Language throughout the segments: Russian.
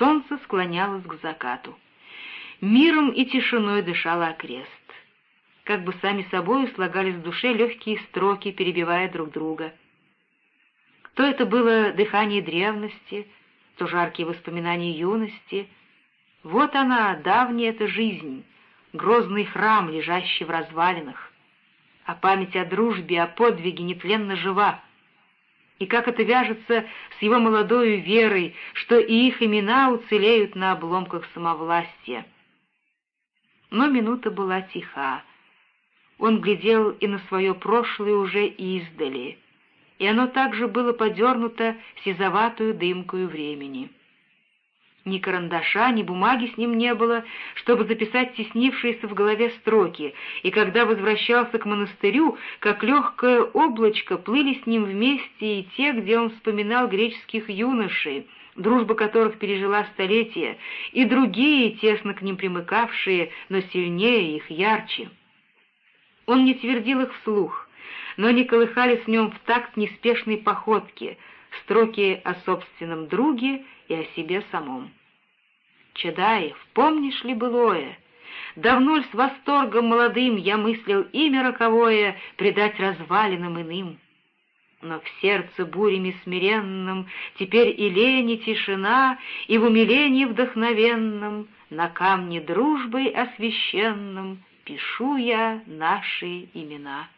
солнце склонялось к закату. Миром и тишиной дышала окрест. Как бы сами собою слагались в душе легкие строки, перебивая друг друга. То это было дыхание древности, то жаркие воспоминания юности. Вот она, давняя эта жизнь, грозный храм, лежащий в развалинах. А память о дружбе, о подвиге нетленно жива. И как это вяжется с его молодою верой, что и их имена уцелеют на обломках самовластия. Но минута была тиха. Он глядел и на свое прошлое уже издали, и оно также было подернуто сизоватую дымкою времени. Ни карандаша, ни бумаги с ним не было, чтобы записать теснившиеся в голове строки, и когда возвращался к монастырю, как легкое облачко, плыли с ним вместе и те, где он вспоминал греческих юношей, дружба которых пережила столетия, и другие, тесно к ним примыкавшие, но сильнее их, ярче. Он не твердил их вслух, но не колыхались в нем в такт неспешной походки, строки о собственном друге и о себе самом. Чадаев, помнишь ли былое? Давно ль с восторгом молодым я мыслил имя роковое предать развалинам иным? Но в сердце бурями смиренном Теперь и лень, тишина, И в умилении вдохновенном На камне дружбой освященном Пишу я наши имена.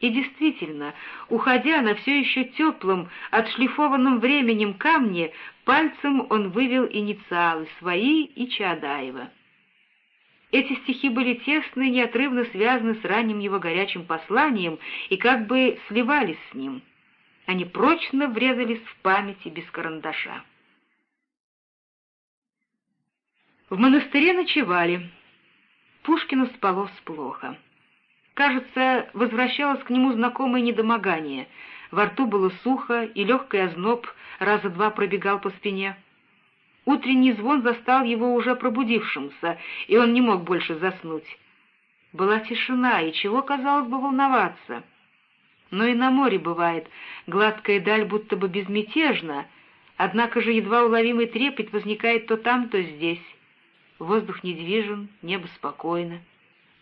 И действительно, уходя на все еще теплом, отшлифованном временем камне, пальцем он вывел инициалы свои и Чаадаева. Эти стихи были тесно и неотрывно связаны с ранним его горячим посланием и как бы сливались с ним. Они прочно врезались в памяти без карандаша. В монастыре ночевали. Пушкину спалось плохо. Кажется, возвращалось к нему знакомое недомогание. Во рту было сухо, и легкий озноб раза два пробегал по спине. Утренний звон застал его уже пробудившимся, и он не мог больше заснуть. Была тишина, и чего, казалось бы, волноваться. Но и на море бывает, гладкая даль будто бы безмятежна, однако же едва уловимый трепет возникает то там, то здесь. Воздух недвижен, небо спокойно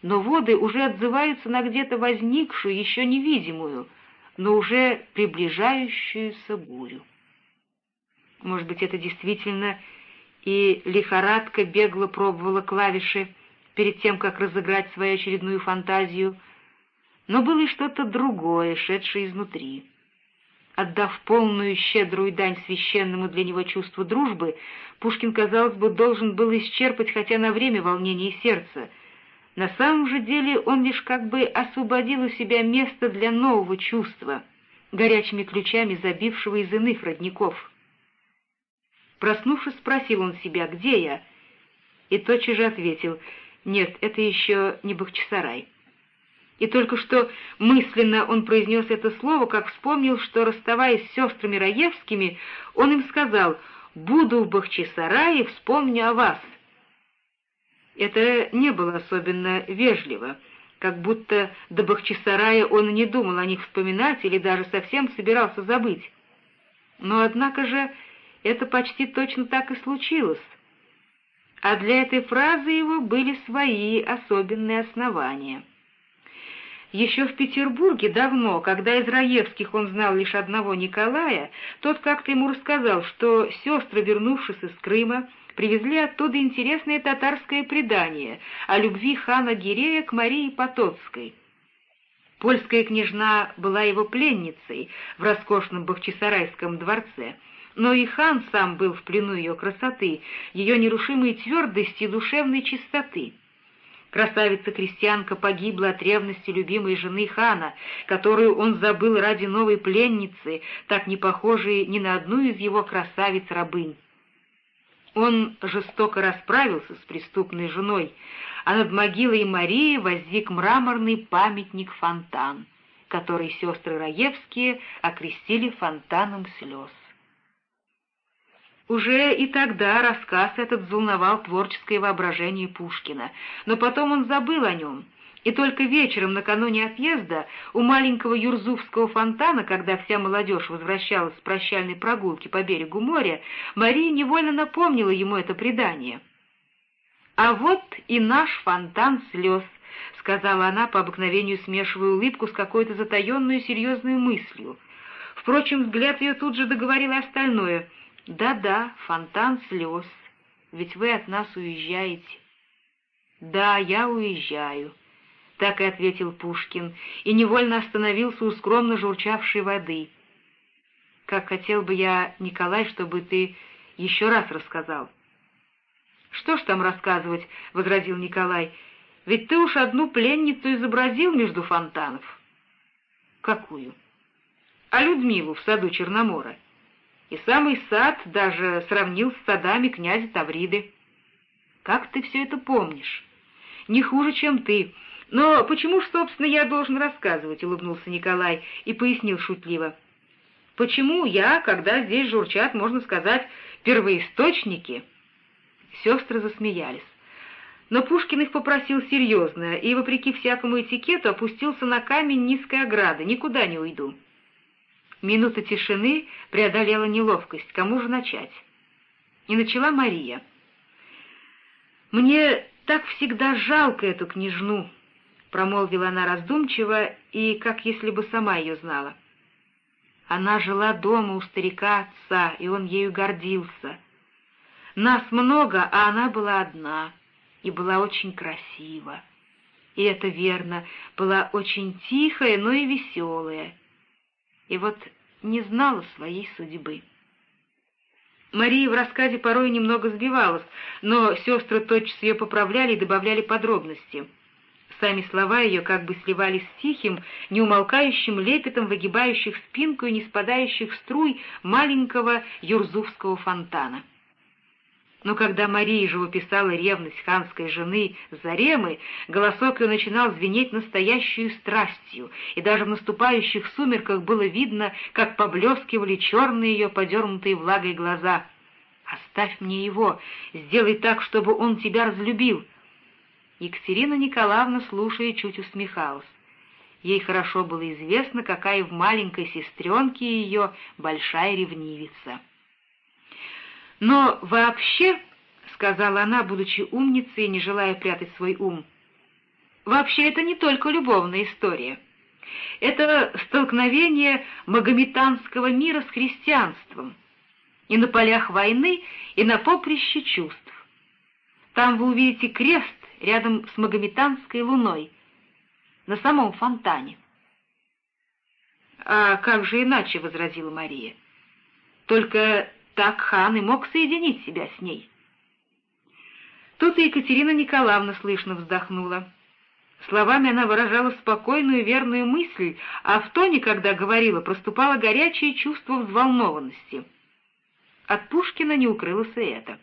но воды уже отзываются на где-то возникшую, еще невидимую, но уже приближающуюся бурю. Может быть, это действительно и лихорадка бегло пробовала клавиши перед тем, как разыграть свою очередную фантазию, но было и что-то другое, шедшее изнутри. Отдав полную щедрую дань священному для него чувству дружбы, Пушкин, казалось бы, должен был исчерпать хотя на время волнение сердца — на самом же деле он лишь как бы освободил у себя место для нового чувства, горячими ключами забившего из иных родников. Проснувшись, спросил он себя, где я, и тотчас же ответил, нет, это еще не Бахчисарай. И только что мысленно он произнес это слово, как вспомнил, что, расставаясь с сестрами Раевскими, он им сказал «Буду в Бахчисарае, вспомню о вас». Это не было особенно вежливо, как будто до Бахчисарая он не думал о них вспоминать или даже совсем собирался забыть. Но однако же это почти точно так и случилось. А для этой фразы его были свои особенные основания. Еще в Петербурге давно, когда из Раевских он знал лишь одного Николая, тот как-то ему рассказал, что сестры, вернувшись из Крыма, привезли оттуда интересное татарское предание о любви хана Гирея к Марии Потоцкой. Польская княжна была его пленницей в роскошном Бахчисарайском дворце, но и хан сам был в плену ее красоты, ее нерушимой твердости и душевной чистоты. Красавица-крестьянка погибла от ревности любимой жены хана, которую он забыл ради новой пленницы, так не похожей ни на одну из его красавиц-рабынь. Он жестоко расправился с преступной женой, а над могилой Марии возник мраморный памятник-фонтан, который сестры Раевские окрестили фонтаном слез. Уже и тогда рассказ этот взволновал творческое воображение Пушкина, но потом он забыл о нем, И только вечером, накануне отъезда, у маленького Юрзувского фонтана, когда вся молодежь возвращалась с прощальной прогулки по берегу моря, Мария невольно напомнила ему это предание. «А вот и наш фонтан слез», — сказала она, по обыкновению смешивая улыбку с какой-то затаенной серьезной мыслью. Впрочем, взгляд ее тут же договорил остальное. «Да-да, фонтан слез, ведь вы от нас уезжаете». «Да, я уезжаю», — так и ответил Пушкин, и невольно остановился у скромно журчавшей воды. «Как хотел бы я, Николай, чтобы ты еще раз рассказал». «Что ж там рассказывать?» — возразил Николай. «Ведь ты уж одну пленницу изобразил между фонтанов». «Какую?» «А Людмилу в саду Черномора. И самый сад даже сравнил с садами князя Тавриды. Как ты все это помнишь?» «Не хуже, чем ты. Но почему ж, собственно, я должен рассказывать?» — улыбнулся Николай и пояснил шутливо. «Почему я, когда здесь журчат, можно сказать, первоисточники?» Сестры засмеялись. Но Пушкин их попросил серьезно и, вопреки всякому этикету, опустился на камень низкой ограды. «Никуда не уйду». Минута тишины преодолела неловкость. Кому же начать? И начала Мария. «Мне так всегда жалко эту княжну», — промолвила она раздумчиво и как если бы сама ее знала. Она жила дома у старика отца, и он ею гордился. Нас много, а она была одна, и была очень красива. И это верно, была очень тихая, но и веселая. И вот не знала своей судьбы. Мария в рассказе порой немного сбивалась, но сестры тотчас ее поправляли и добавляли подробности. Сами слова ее как бы сливались с тихим, неумолкающим лепетом выгибающих спинку и не спадающих струй маленького юрзувского фонтана. Но когда Мария живописала ревность ханской жены Заремы, голосок ее начинал звенеть настоящую страстью, и даже в наступающих сумерках было видно, как поблескивали черные ее подернутые влагой глаза. «Оставь мне его, сделай так, чтобы он тебя разлюбил!» Екатерина Николаевна, слушая, чуть усмехалась. Ей хорошо было известно, какая в маленькой сестренке ее большая ревнивица. Но вообще, — сказала она, будучи умницей и не желая прятать свой ум, — вообще это не только любовная история. Это столкновение магометанского мира с христианством. И на полях войны, и на поприще чувств. Там вы увидите крест рядом с магометанской луной, на самом фонтане. «А как же иначе?» — возразила Мария. «Только так хан и мог соединить себя с ней. Тут и Екатерина Николаевна слышно вздохнула. Словами она выражала спокойную верную мысль, а в тоне, когда говорила, проступало горячее чувство взволнованности. От Пушкина не укрылось и это.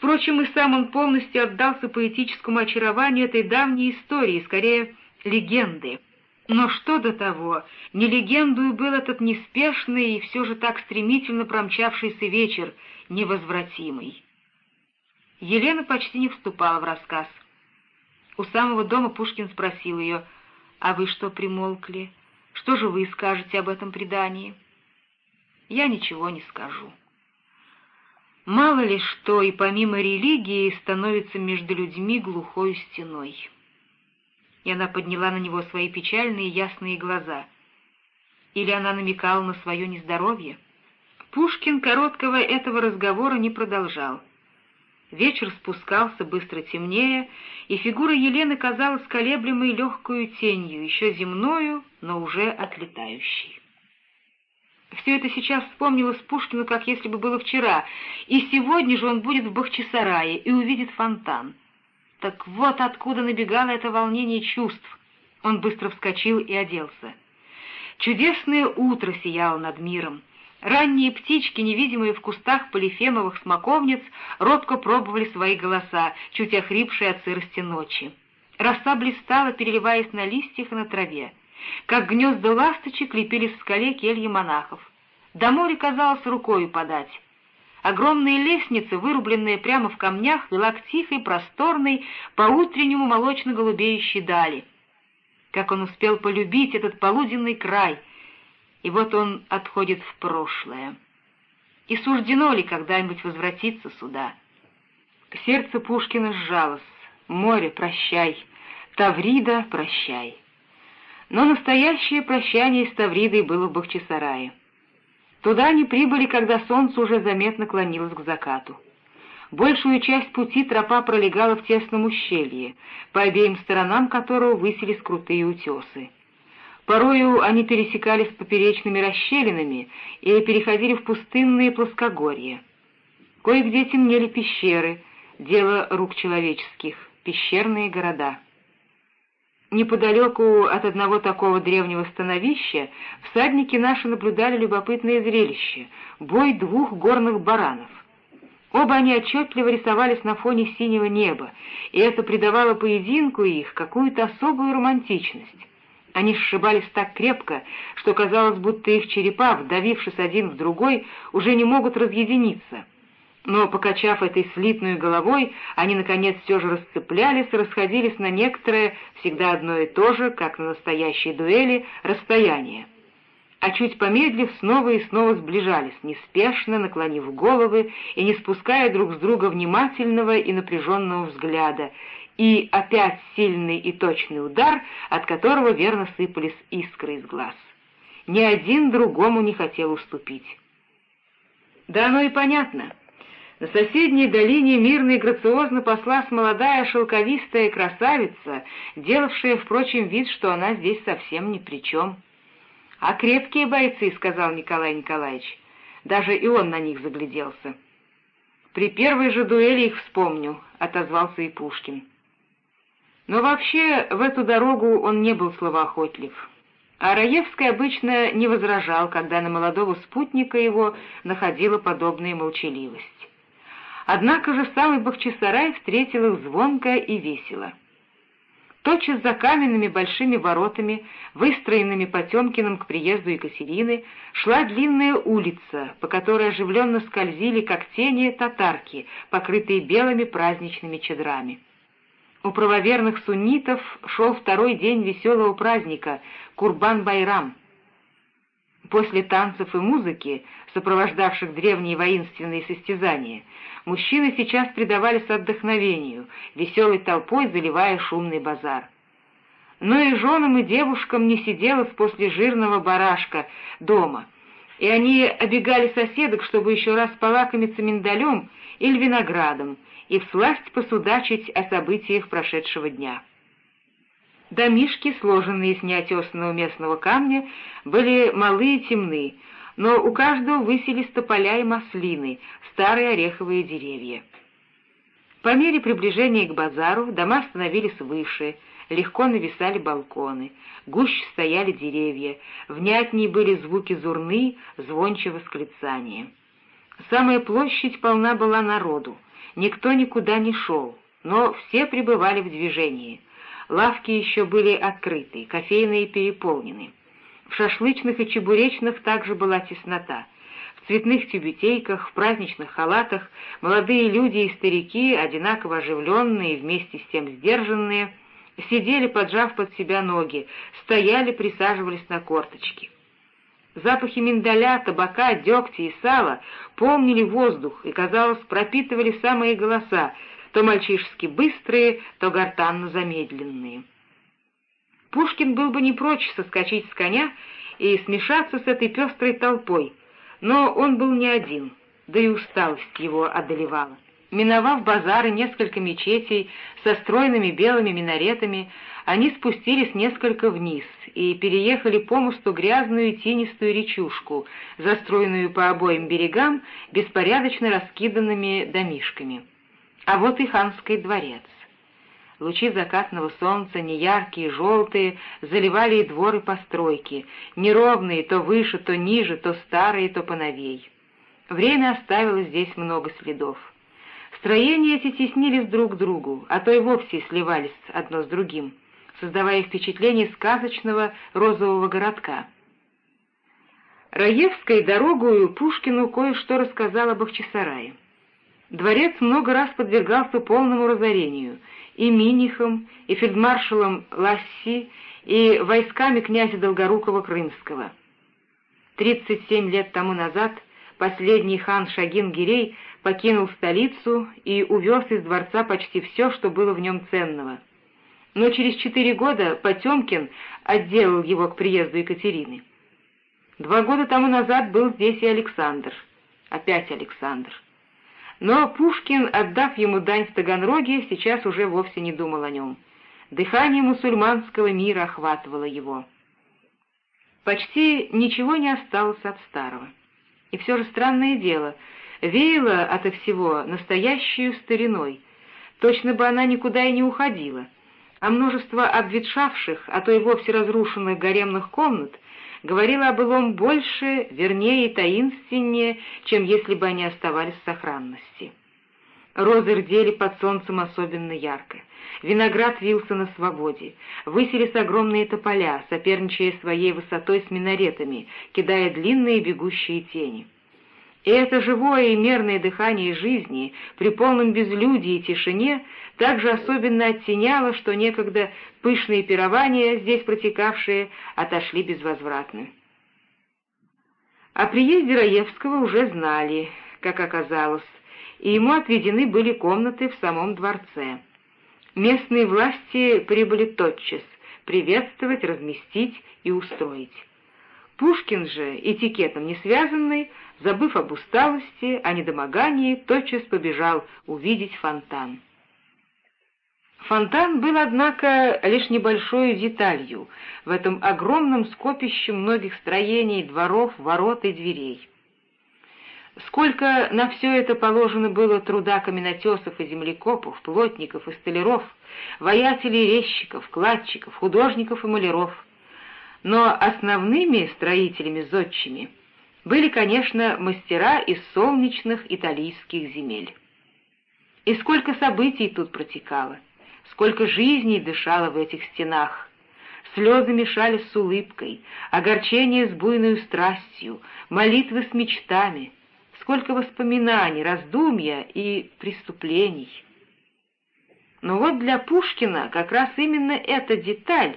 Впрочем, и сам он полностью отдался поэтическому очарованию этой давней истории, скорее, легенды. Но что до того, не легендою был этот неспешный и все же так стремительно промчавшийся вечер, невозвратимый. Елена почти не вступала в рассказ. У самого дома Пушкин спросил ее, «А вы что примолкли? Что же вы скажете об этом предании?» «Я ничего не скажу». Мало ли что и помимо религии становится между людьми глухой стеной и она подняла на него свои печальные ясные глаза. Или она намекала на свое нездоровье? Пушкин короткого этого разговора не продолжал. Вечер спускался быстро темнее, и фигура Елены казалась колеблемой легкую тенью, еще земною, но уже отлетающей. Все это сейчас вспомнилось Пушкину, как если бы было вчера, и сегодня же он будет в Бахчисарае и увидит фонтан. Так вот откуда набегало это волнение чувств. Он быстро вскочил и оделся. Чудесное утро сияло над миром. Ранние птички, невидимые в кустах полифемовых смоковниц, робко пробовали свои голоса, чуть охрипшие от сырости ночи. Роса блистала, переливаясь на листьях и на траве. Как гнезда ласточек лепились в скале кельи монахов. До моря казалось рукою подать. Огромная лестница, вырубленная прямо в камнях, вела к тихой, просторной, по-утреннему молочно-голубеющей дали. Как он успел полюбить этот полуденный край, и вот он отходит в прошлое. И суждено ли когда-нибудь возвратиться сюда? Сердце Пушкина сжалось. Море, прощай. Таврида, прощай. Но настоящее прощание с Тавридой было в Бахчисарае. Туда они прибыли, когда солнце уже заметно клонилось к закату. Большую часть пути тропа пролегала в тесном ущелье, по обеим сторонам которого высились крутые утесы. Порою они пересекались поперечными расщелинами и переходили в пустынные плоскогорья. Кое-где темнели пещеры, дело рук человеческих, пещерные города. Неподалеку от одного такого древнего становища всадники наши наблюдали любопытное зрелище — бой двух горных баранов. Оба они отчетливо рисовались на фоне синего неба, и это придавало поединку их какую-то особую романтичность. Они сшибались так крепко, что казалось, будто их черепа, вдавившись один в другой, уже не могут разъединиться — но, покачав этой слитной головой, они, наконец, все же расцеплялись и расходились на некоторое, всегда одно и то же, как на настоящей дуэли, расстояние. А чуть помедлив, снова и снова сближались, неспешно наклонив головы и не спуская друг с друга внимательного и напряженного взгляда, и опять сильный и точный удар, от которого верно сыпались искры из глаз. Ни один другому не хотел уступить. Да оно и понятно — на соседней долине мирно и грациозно паслась молодая шелковистая красавица, делавшая, впрочем, вид, что она здесь совсем ни при чем. «А крепкие бойцы», — сказал Николай Николаевич. Даже и он на них загляделся. «При первой же дуэли их вспомню», — отозвался и Пушкин. Но вообще в эту дорогу он не был словоохотлив. А Раевский обычно не возражал, когда на молодого спутника его находила подобная молчаливость. Однако же самый Бахчисарай встретил их звонко и весело. Тотчас за каменными большими воротами, выстроенными Потемкиным к приезду Екатерины, шла длинная улица, по которой оживленно скользили, как тени, татарки, покрытые белыми праздничными чадрами. У правоверных суннитов шел второй день веселого праздника — Курбан-Байрам. После танцев и музыки, сопровождавших древние воинственные состязания, мужчины сейчас предавались отдохновению, веселой толпой заливая шумный базар. Но и женам, и девушкам не сиделось после жирного барашка дома, и они обегали соседок, чтобы еще раз полакомиться миндалем или виноградом и всласть посудачить о событиях прошедшего дня. Домишки, сложенные из неотесанного местного камня, были малые и темны, но у каждого высились тополя и маслины, старые ореховые деревья. По мере приближения к базару дома становились выше, легко нависали балконы, гуще стояли деревья, внятнее были звуки зурны, звончего восклицания. Самая площадь полна была народу, никто никуда не шел, но все пребывали в движении — Лавки еще были открыты, кофейные переполнены. В шашлычных и чебуречных также была теснота. В цветных тюбетейках, в праздничных халатах молодые люди и старики, одинаково оживленные и вместе с тем сдержанные, сидели, поджав под себя ноги, стояли, присаживались на корточки. Запахи миндаля, табака, дегтя и сала помнили воздух и, казалось, пропитывали самые голоса, то мальчишески быстрые, то гортанно замедленные. Пушкин был бы не прочь соскочить с коня и смешаться с этой пестрой толпой, но он был не один, да и усталость его одолевала. Миновав базары несколько мечетей со стройными белыми минаретами, они спустились несколько вниз и переехали по мосту грязную и тинистую речушку, застроенную по обоим берегам беспорядочно раскиданными домишками. А вот и ханский дворец. Лучи закатного солнца, неяркие, желтые, заливали и дворы постройки, неровные, то выше, то ниже, то старые, то поновей. Время оставило здесь много следов. Строения эти теснились друг к другу, а то и вовсе сливались одно с другим, создавая впечатление сказочного розового городка. Раевской дорогою Пушкину кое-что рассказал об Ахчисарае. Дворец много раз подвергался полному разорению и Минихом, и фельдмаршалом Ласси, и войсками князя Долгорукова-Крымского. 37 лет тому назад последний хан Шагин-Гирей покинул столицу и увез из дворца почти все, что было в нем ценного. Но через четыре года Потемкин отделал его к приезду Екатерины. Два года тому назад был здесь и Александр. Опять Александр. Но Пушкин, отдав ему дань в Таганроге, сейчас уже вовсе не думал о нем. Дыхание мусульманского мира охватывало его. Почти ничего не осталось от старого. И все же странное дело, веяло ото всего настоящую стариной, точно бы она никуда и не уходила, а множество обветшавших, а то и вовсе разрушенных гаремных комнат говорило о былом больше, вернее и таинственнее, чем если бы они оставались в сохранности. Розы рдели под солнцем особенно ярко. Виноград вился на свободе. Высились огромные тополя, соперничая своей высотой с минаретами, кидая длинные бегущие тени. И это живое и мерное дыхание жизни при полном безлюдии и тишине также особенно оттеняло, что некогда пышные пирования, здесь протекавшие, отошли безвозвратно. О приезде Раевского уже знали, как оказалось, и ему отведены были комнаты в самом дворце. Местные власти прибыли тотчас приветствовать, разместить и устроить. Пушкин же, этикетом не связанный, забыв об усталости, о недомогании, тотчас побежал увидеть фонтан. Фонтан был, однако, лишь небольшой деталью в этом огромном скопище многих строений, дворов, ворот и дверей. Сколько на все это положено было труда каменотесов и землекопов, плотников и столяров, воятелей и резчиков, кладчиков, художников и маляров. Но основными строителями-зодчими были, конечно, мастера из солнечных италийских земель. И сколько событий тут протекало, сколько жизней дышало в этих стенах, Слезы мешались с улыбкой, огорчение с буйной страстью, молитвы с мечтами — сколько воспоминаний, раздумья и преступлений. Но вот для Пушкина как раз именно эта деталь,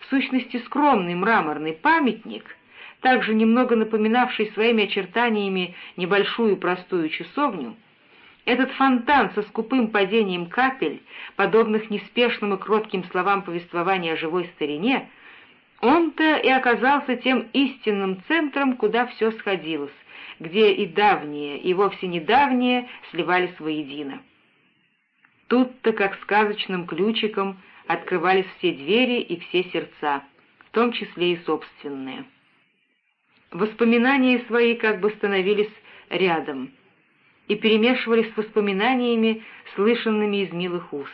в сущности скромный мраморный памятник, также немного напоминавший своими очертаниями небольшую простую часовню, этот фонтан со скупым падением капель, подобных неспешным и кротким словам повествования о живой старине, он-то и оказался тем истинным центром, куда все сходилось, где и давние, и вовсе недавние сливались воедино. Тут-то, как сказочным ключиком, открывались все двери и все сердца, в том числе и собственные. Воспоминания свои как бы становились рядом и перемешивались с воспоминаниями, слышанными из милых уст.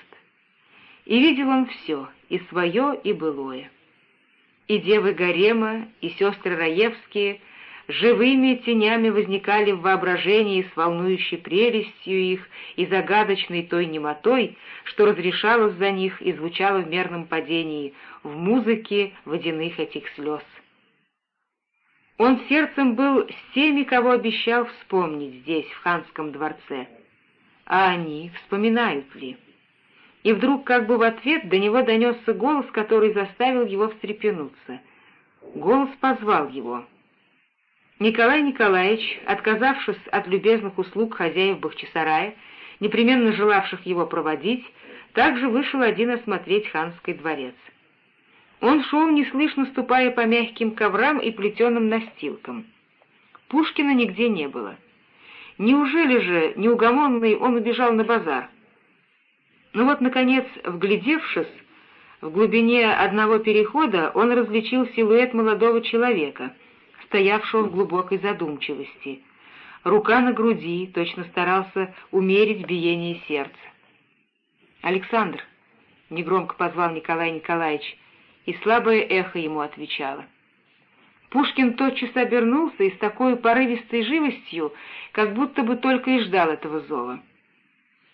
И видел он все, и свое, и былое. И девы Гарема, и сестры Раевские — живыми тенями возникали в воображении с волнующей прелестью их и загадочной той немотой, что разрешалось за них и звучало в мерном падении, в музыке водяных этих слез. Он сердцем был с теми, кого обещал вспомнить здесь, в ханском дворце. А они вспоминают ли? И вдруг как бы в ответ до него донесся голос, который заставил его встрепенуться. Голос позвал его — Николай Николаевич, отказавшись от любезных услуг хозяев Бахчисарая, непременно желавших его проводить, также вышел один осмотреть ханский дворец. Он шел, неслышно ступая по мягким коврам и плетеным настилкам. Пушкина нигде не было. Неужели же, неугомонный, он убежал на базар? Ну вот, наконец, вглядевшись, в глубине одного перехода он различил силуэт молодого человека — стоявшего в глубокой задумчивости. Рука на груди, точно старался умерить биение сердца. «Александр!» — негромко позвал Николай Николаевич, и слабое эхо ему отвечало. Пушкин тотчас обернулся и с такой порывистой живостью, как будто бы только и ждал этого зова.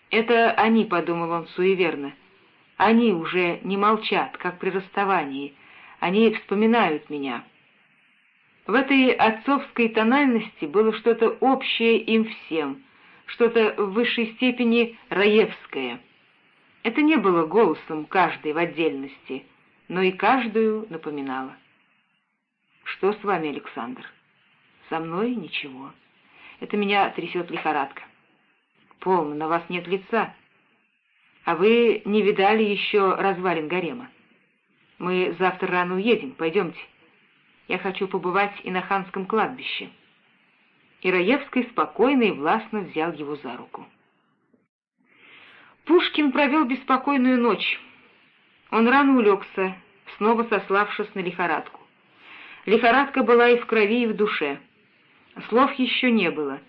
«Это они», — подумал он суеверно, — «они уже не молчат, как при расставании, они вспоминают меня». В этой отцовской тональности было что-то общее им всем, что-то в высшей степени раевское. Это не было голосом каждой в отдельности, но и каждую напоминало. «Что с вами, Александр?» «Со мной ничего. Это меня трясет лихорадка». «Полно, на вас нет лица. А вы не видали еще развалин гарема? Мы завтра рано уедем, пойдемте. Я хочу побывать и на ханском кладбище». Ираевский спокойно и властно взял его за руку. Пушкин провел беспокойную ночь. Он рано улегся, снова сославшись на лихорадку. Лихорадка была и в крови, и в душе. Слов еще не было,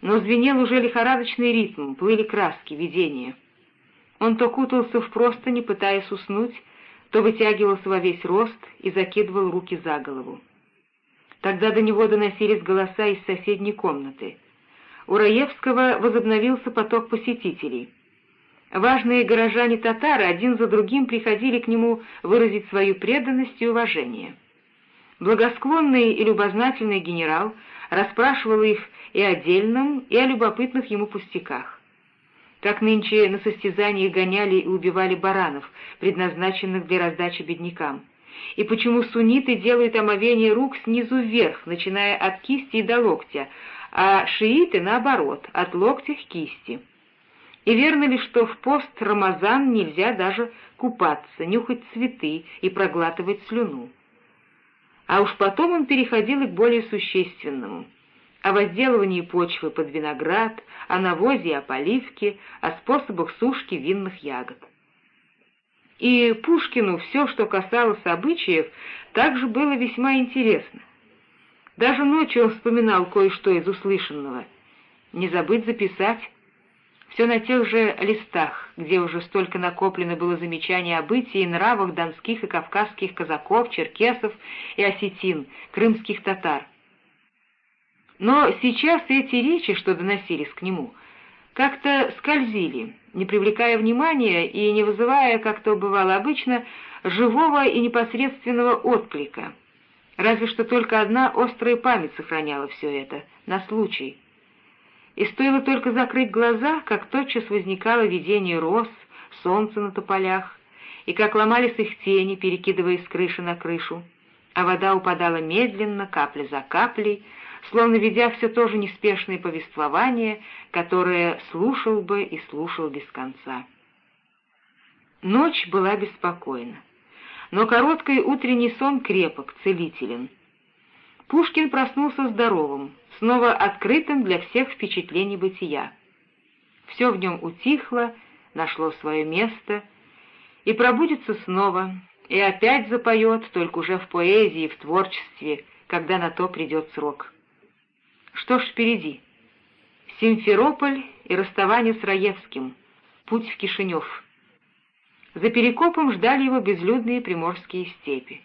но звенел уже лихорадочный ритм, плыли краски, видения. Он то кутался в простыни, пытаясь уснуть, то вытягивался во весь рост и закидывал руки за голову. Тогда до него доносились голоса из соседней комнаты. У Раевского возобновился поток посетителей. Важные горожане-татары один за другим приходили к нему выразить свою преданность и уважение. Благосклонный и любознательный генерал расспрашивал их и о дельном, и о любопытных ему пустяках. Как нынче на состязаниях гоняли и убивали баранов, предназначенных для раздачи беднякам и почему сунниты делают омовение рук снизу вверх, начиная от кисти до локтя, а шииты, наоборот, от локтя к кисти. И верно ли, что в пост Рамазан нельзя даже купаться, нюхать цветы и проглатывать слюну? А уж потом он переходил и к более существенному — о возделывании почвы под виноград, о навозе и о поливке, о способах сушки винных ягод и Пушкину все, что касалось обычаев, также было весьма интересно. Даже ночью он вспоминал кое-что из услышанного. Не забыть записать. Все на тех же листах, где уже столько накоплено было замечаний о бытии и нравах донских и кавказских казаков, черкесов и осетин, крымских татар. Но сейчас эти речи, что доносились к нему, как-то скользили, не привлекая внимания и не вызывая, как то бывало обычно, живого и непосредственного отклика. Разве что только одна острая память сохраняла все это, на случай. И стоило только закрыть глаза, как тотчас возникало видение роз, солнца на тополях, и как ломались их тени, перекидываясь с крыши на крышу, а вода упадала медленно, капля за каплей, словно ведя все то же неспешное повествование, которое слушал бы и слушал без конца. Ночь была беспокойна, но короткий утренний сон крепок, целителен. Пушкин проснулся здоровым, снова открытым для всех впечатлений бытия. Все в нем утихло, нашло свое место и пробудется снова, и опять запоет, только уже в поэзии, в творчестве, когда на то придет срок. Что ж впереди? Симферополь и расставание с Раевским, путь в Кишинев. За Перекопом ждали его безлюдные приморские степи.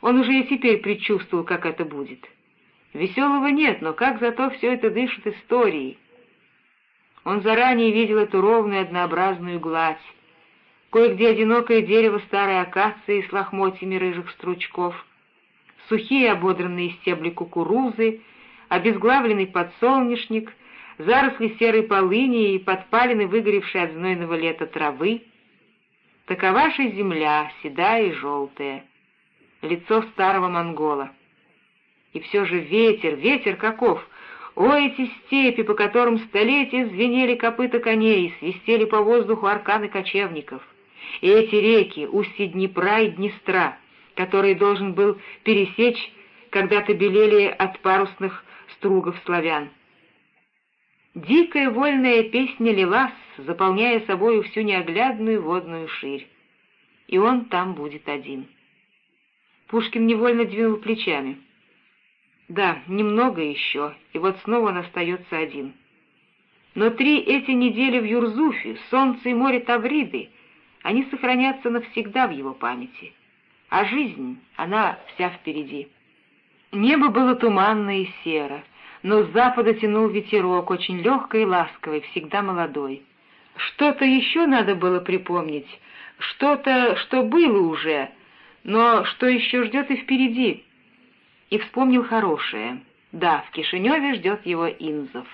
Он уже и теперь предчувствовал, как это будет. Веселого нет, но как зато все это дышит историей. Он заранее видел эту ровную однообразную гладь, кое-где одинокое дерево старой акации с лохмотьями рыжих стручков, сухие ободранные стебли кукурузы обезглавленный подсолнечник, заросли серой полыни и подпалины, выгоревшие от знойного лета травы. Такова же земля, седая и желтая, лицо старого монгола. И все же ветер, ветер каков! О, эти степи, по которым столетия звенели копыта коней, свистели по воздуху арканы кочевников! И эти реки, устья Днепра и Днестра, которые должен был пересечь, когда-то белели от парусных стругов славян. Дикая вольная песня лилась, заполняя собою всю неоглядную водную ширь. И он там будет один. Пушкин невольно двинул плечами. Да, немного еще, и вот снова он остается один. Но три эти недели в Юрзуфе, солнце и море Тавриды, они сохранятся навсегда в его памяти. А жизнь, она вся впереди. Небо было туманно и серо, но с запада тянул ветерок, очень легкий и ласковый, всегда молодой. Что-то еще надо было припомнить, что-то, что было уже, но что еще ждет и впереди. и вспомнил хорошее. Да, в Кишиневе ждет его Инзов.